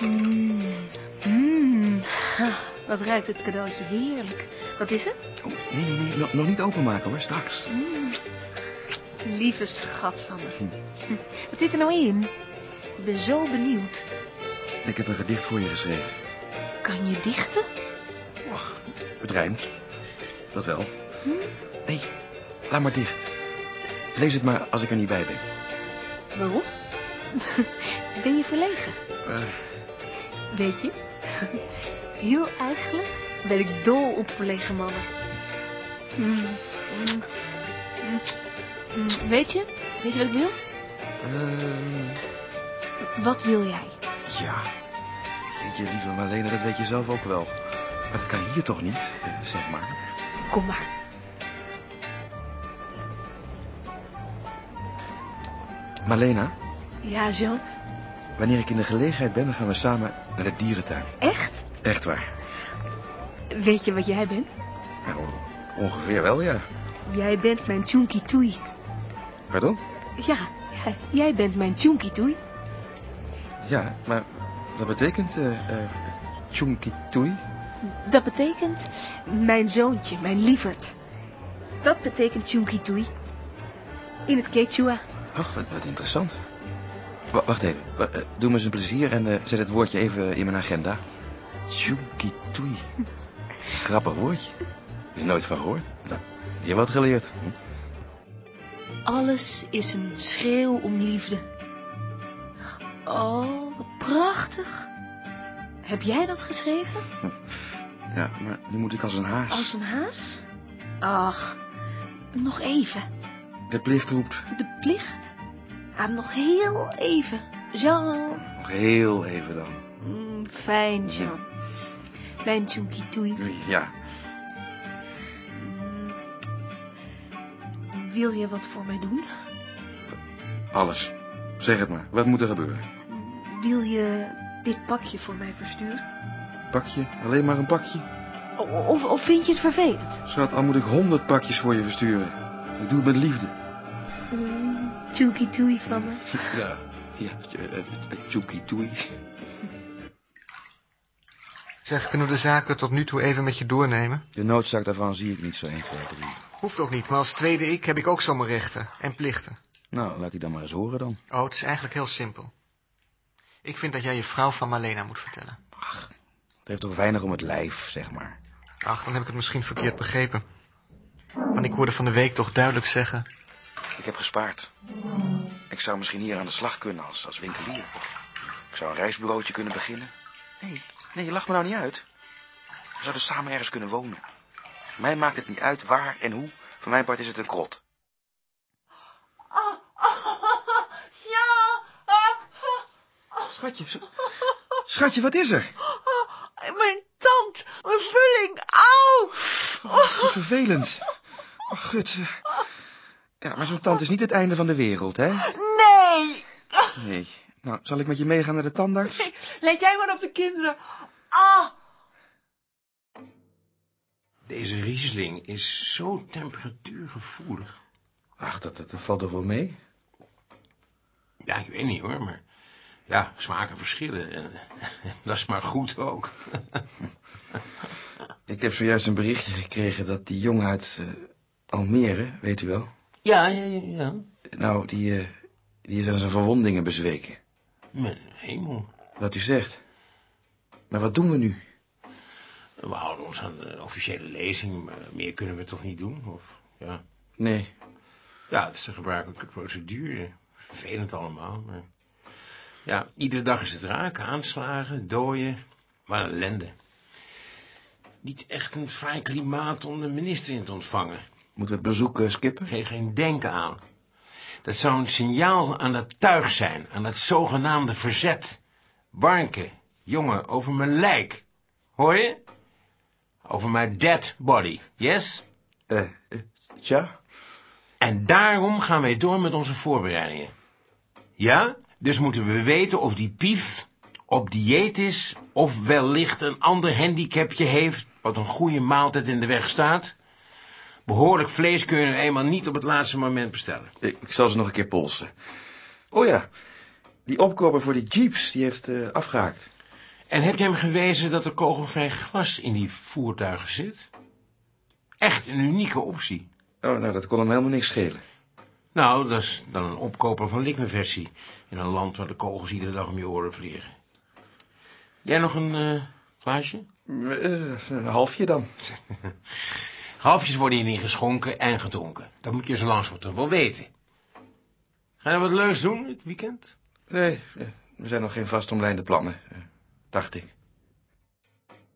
Mm. Mm. Ah, Wat ruikt het cadeautje heerlijk. Wat is het? Oh, nee, nee, nee. Nog, nog niet openmaken hoor, straks. Mm. Lieve schat van me. Hm. Hm. Wat zit er nou in? Ik ben zo benieuwd. Ik heb een gedicht voor je geschreven. Kan je dichten? Och, het rijmt. Dat wel. Hm? Nee, laat maar dicht. Lees het maar als ik er niet bij ben. Waarom? ben je verlegen? Eh, Weet je? Heel eigenlijk ben ik dol op verlegen mannen. Mm, mm, mm. Weet je? Weet je wat ik wil? eh, Wat wil jij? ja. Jeetje, lieve Marlene, dat weet je zelf ook wel. Maar dat kan hier toch niet, zeg maar. Kom maar. Marlena, Ja, Jean. Wanneer ik in de gelegenheid ben, dan gaan we samen naar de dierentuin. Echt? Echt waar. Weet je wat jij bent? Nou, ongeveer wel, ja. Jij bent mijn Chunky Toei. Pardon? Ja, ja, jij bent mijn Chunky Toei. Ja, maar wat betekent chunky toei? Dat betekent mijn zoontje, mijn lieverd. Dat betekent Chunky Toei. In het Quechua. Ach, wat, wat interessant. Wa- wacht even. Eh, doe me eens een plezier en eh, zet het woordje even in mijn agenda. Chunky toei. Grappig woordje. Is nooit van gehoord. Nou, je wat geleerd. Hm. Alles is een schreeuw om liefde. Oh, wat prachtig. Heb jij dat geschreven? Ja, maar nu moet ik als een haas. Als een haas? Ach, nog even. De plicht roept. De plicht. Ah, nog heel even. Jean. Nog heel even dan. Mm, fijn, Jean. Mijn Toei. Ja. Mm. Wil je wat voor mij doen? Alles. Zeg het maar. Wat moet er gebeuren? Wil je dit pakje voor mij versturen? Pakje? Alleen maar een pakje? Of, of vind je het vervelend? Schat, al moet ik honderd pakjes voor je versturen. Ik doe het met liefde. Chunky Toei van me. Ja. Ja, eh, eh, toei. Zeg, kunnen we de zaken tot nu toe even met je doornemen? De noodzaak daarvan zie ik niet zo 1, 2, 3. Hoeft ook niet, maar als tweede ik heb ik ook zomaar rechten en plichten. Nou, laat die dan maar eens horen dan. Oh, het is eigenlijk heel simpel. Ik vind dat jij je vrouw van Marlena moet vertellen. Het heeft toch weinig om het lijf, zeg maar. Ach, dan heb ik het misschien verkeerd begrepen. Want ik hoorde van de week toch duidelijk zeggen... Ik heb gespaard. Ik zou misschien hier aan de slag kunnen als, als winkelier. Ik zou een reisbureautje kunnen beginnen. Nee, nee, je lacht me nou niet uit. We zouden samen ergens kunnen wonen. Mij maakt het niet uit waar en hoe. Voor mijn part is het een krot. Ja, Schatje, schatje, wat is er? mijn tand, een vulling, auw. Oh, vervelend. Oh, gut. Eh. Ja, maar zo'n tand is niet het einde van de wereld, hè? Nee, Nee. Nou, zal ik met je meegaan naar de tandarts? let jij maar op de kinderen. Ah, Deze Riesling is zo temperatuurgevoelig. Ach, dat, dat, dat valt toch wel mee? Ja, ik weet niet hoor, maar... Ja, smaken verschillen. En, dat is maar goed ook. Ik heb zojuist een berichtje gekregen dat die jongen uit eh, Almere, weet u wel? Ja, ja, ja. ja. Nou, die, eh, die is aan zijn verwondingen bezweken. Mijn hemel. Wat u zegt. Maar wat doen we nu? We houden ons aan de officiële lezing, maar meer kunnen we toch niet doen? Of, ja. Nee. ja, het is een gebruikelijke procedure. Vervelend allemaal, maar... Ja, iedere dag is het raken, aanslagen, dooien. Maar een ellende. Niet echt een fraai klimaat om de minister in te ontvangen. Moeten we het bezoek skippen? Geen, geen denken aan. Dat zou een signaal aan dat tuig zijn, aan het zogenaamde verzet. Warnke, jongen, over mijn lijk. Hoor je? Over mijn dead body, yes? Eh, eh, tja. En daarom gaan wij door met onze voorbereidingen. Ja? Dus moeten we weten of die pief op dieet is... of wellicht een ander handicapje heeft... wat een goede maaltijd in de weg staat. Behoorlijk vlees kun je nu eenmaal niet op het laatste moment bestellen. Ik, ik zal ze nog een keer polsen. Oh ja, die opkoper voor die jeeps, die heeft eh, afgehaakt. En heb je hem gewezen dat er kogelvrij glas in die voertuigen zit? Echt een unieke optie. Oh, nou, dat kon hem helemaal niks schelen. Nou, dat is dan een opkoper van Likme-versie. In een land waar de kogels iedere dag om je oren vliegen. Jij nog een eh glaasje? Eh, een halfje dan. Halfjes worden hier niet geschonken en gedronken. Dat moet je zo langzamerhand wel weten. Ga je wat leuks doen dit weekend? Nee, we zijn nog geen vastomlijnde plannen, eh, dacht ik.